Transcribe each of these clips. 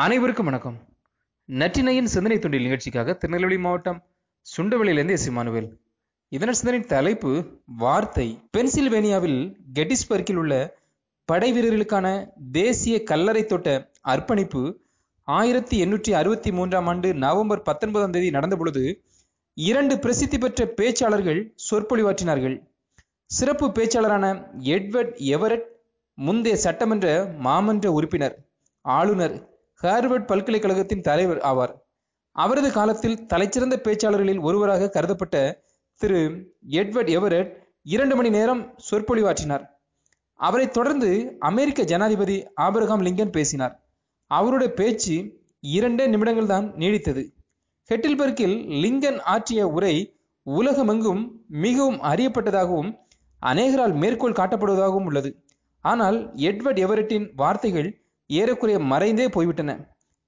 அனைவருக்கும் வணக்கம். நற்றினையின் சிந்தனை தொண்டில் நிகழ்ச்சிக்காக திருநெல்வேலி மாவட்டம் சுண்டவெளியிலிருந்து எஸ். இமானுவேல். இதன சிந்தனை தலைப்பு வார்த்தை. பென்சில்வேனியாவில் கெட்டிஸ்பர்க்கில் உள்ள படை வீரர்களுக்கான தேசிய கல்லறை தொட்ட அர்ப்பணிப்பு ஆயிரத்தி எண்ணூற்றி அறுபத்தி மூன்றாம் ஆண்டு நவம்பர் பத்தொன்பதாம் தேதி நடந்த பொழுது இரண்டு பிரசித்தி பெற்ற பேச்சாளர்கள் சொற்பொழிவாற்றினார்கள். சிறப்பு பேச்சாளரான எட்வர்ட் எவரட் முந்தைய சட்டமன்ற மாமன்ற உறுப்பினர் ஆளுநர் ஹார்வர்ட் பல்கலைக்கழகத்தின் தலைவர் ஆவார். அவரது காலத்தில் தலைச்சிறந்த பேச்சாளர்களில் ஒருவராக கருதப்பட்ட திரு எட்வர்ட் எவரட் இரண்டு மணி நேரம் சொற்பொழிவாற்றினார். அவரை தொடர்ந்து அமெரிக்க ஜனாதிபதி ஆபிரகாம் லிங்கன் பேசினார். அவருடைய பேச்சு இரண்டே நிமிடங்கள் தான் நீடித்தது. ஹெட்டில்பர்க்கில் லிங்கன் ஆற்றிய உரை உலகமெங்கும் மிகவும் அறியப்பட்டதாகவும் அநேகரால் மேற்கோள் காட்டப்படுவதாகவும் உள்ளது. ஆனால் எட்வர்ட் எவரட்டின் வார்த்தைகள் ஏறக்குறைய மறைந்தே போய்விட்டன.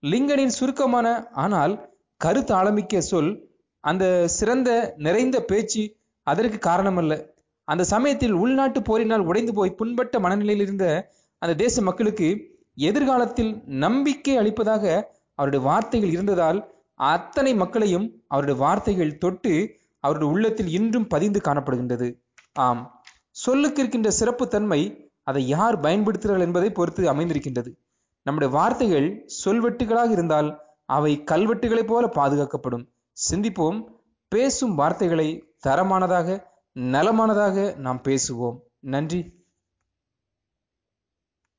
லிங்கனின் சுருக்கமான ஆனால் கருத்து ஆழமிக்க சொல் அந்த சிறந்த நிறைந்த பேச்சு அதற்கு காரணமல்ல. அந்த சமயத்தில் உள்நாட்டு போரினால் உடைந்து போய் புண்பட்ட மனநிலையில் இருந்த அந்த தேச மக்களுக்கு எதிர்காலத்தில் நம்பிக்கை அளிப்பதாக அவருடைய வார்த்தைகள் இருந்ததால் அத்தனை மக்களையும் அவருடைய வார்த்தைகள் தொட்டு அவருடைய உள்ளத்தில் இன்றும் பதிந்து காணப்படுகின்றது. ஆம் சொல்லுக்கு இருக்கின்ற சிறப்பு தன்மை அதை யார் பயன்படுத்துகிறார்கள் என்பதை பொறுத்து அமைந்திருக்கின்றது. நம்முடைய வார்த்தைகள் சொல்வெட்டுகளாக இருந்தால் அவை கல்வெட்டுகளைப் போல பாதுகாக்கப்படும். சிந்திப்போம். பேசும் வார்த்தைகளை தரமானதாக நலமானதாக நாம் பேசுவோம். நன்றி.